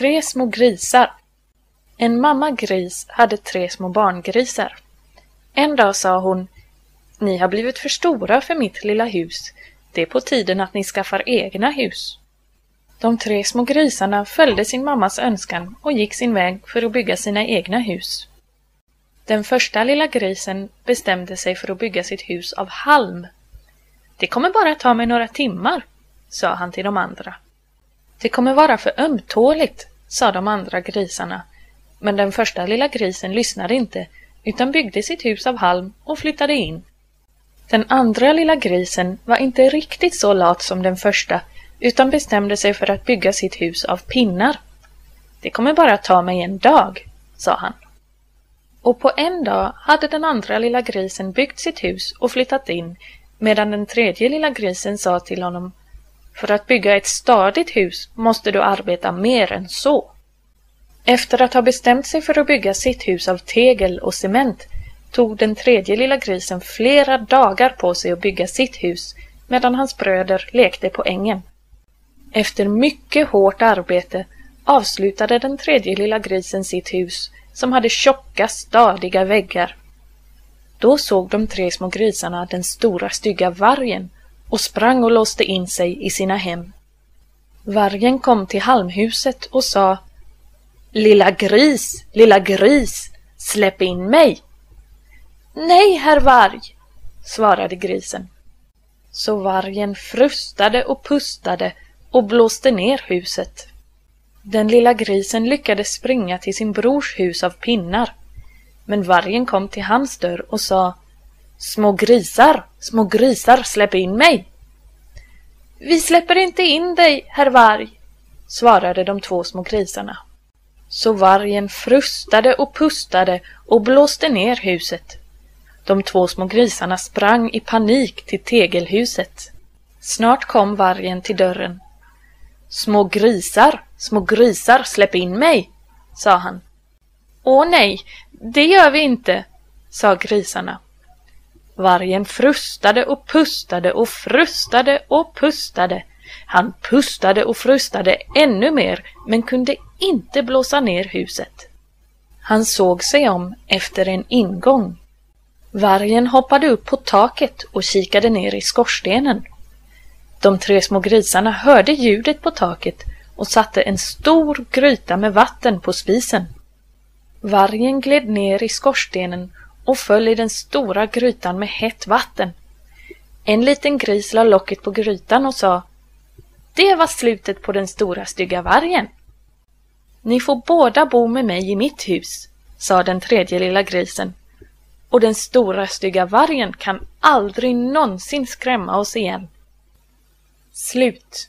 Tre små grisar. En mamma gris hade tre små barngrisar. En dag sa hon Ni har blivit för stora för mitt lilla hus. Det är på tiden att ni skaffar egna hus. De tre små grisarna följde sin mammas önskan och gick sin väg för att bygga sina egna hus. Den första lilla grisen bestämde sig för att bygga sitt hus av halm. Det kommer bara ta mig några timmar, sa han till de andra. Det kommer vara för ömtåligt, sa de andra grisarna. Men den första lilla grisen lyssnade inte utan byggde sitt hus av halm och flyttade in. Den andra lilla grisen var inte riktigt så lat som den första utan bestämde sig för att bygga sitt hus av pinnar. Det kommer bara ta mig en dag, sa han. Och på en dag hade den andra lilla grisen byggt sitt hus och flyttat in medan den tredje lilla grisen sa till honom för att bygga ett stadigt hus måste du arbeta mer än så. Efter att ha bestämt sig för att bygga sitt hus av tegel och cement tog den tredje lilla grisen flera dagar på sig att bygga sitt hus medan hans bröder lekte på ängen. Efter mycket hårt arbete avslutade den tredje lilla grisen sitt hus som hade tjocka, stadiga väggar. Då såg de tre små grisarna den stora stygga vargen och sprang och låste in sig i sina hem. Vargen kom till halmhuset och sa Lilla gris, lilla gris, släpp in mig! Nej, herr varg, svarade grisen. Så vargen frustade och pustade och blåste ner huset. Den lilla grisen lyckades springa till sin brors hus av pinnar. Men vargen kom till hans dörr och sa Små grisar, små grisar, släpp in mig! Vi släpper inte in dig, herr varg, svarade de två små grisarna. Så vargen frustade och pustade och blåste ner huset. De två små grisarna sprang i panik till tegelhuset. Snart kom vargen till dörren. Små grisar, små grisar, släpp in mig, sa han. Åh nej, det gör vi inte, sa grisarna. Vargen frustade och pustade och frustade och pustade. Han pustade och frustade ännu mer men kunde inte blåsa ner huset. Han såg sig om efter en ingång. Vargen hoppade upp på taket och kikade ner i skorstenen. De tre små grisarna hörde ljudet på taket och satte en stor gryta med vatten på spisen. Vargen gled ner i skorstenen och föll i den stora grytan med hett vatten. En liten gris la locket på grytan och sa Det var slutet på den stora stygga vargen. Ni får båda bo med mig i mitt hus, sa den tredje lilla grisen. Och den stora stygga vargen kan aldrig någonsin skrämma oss igen. Slut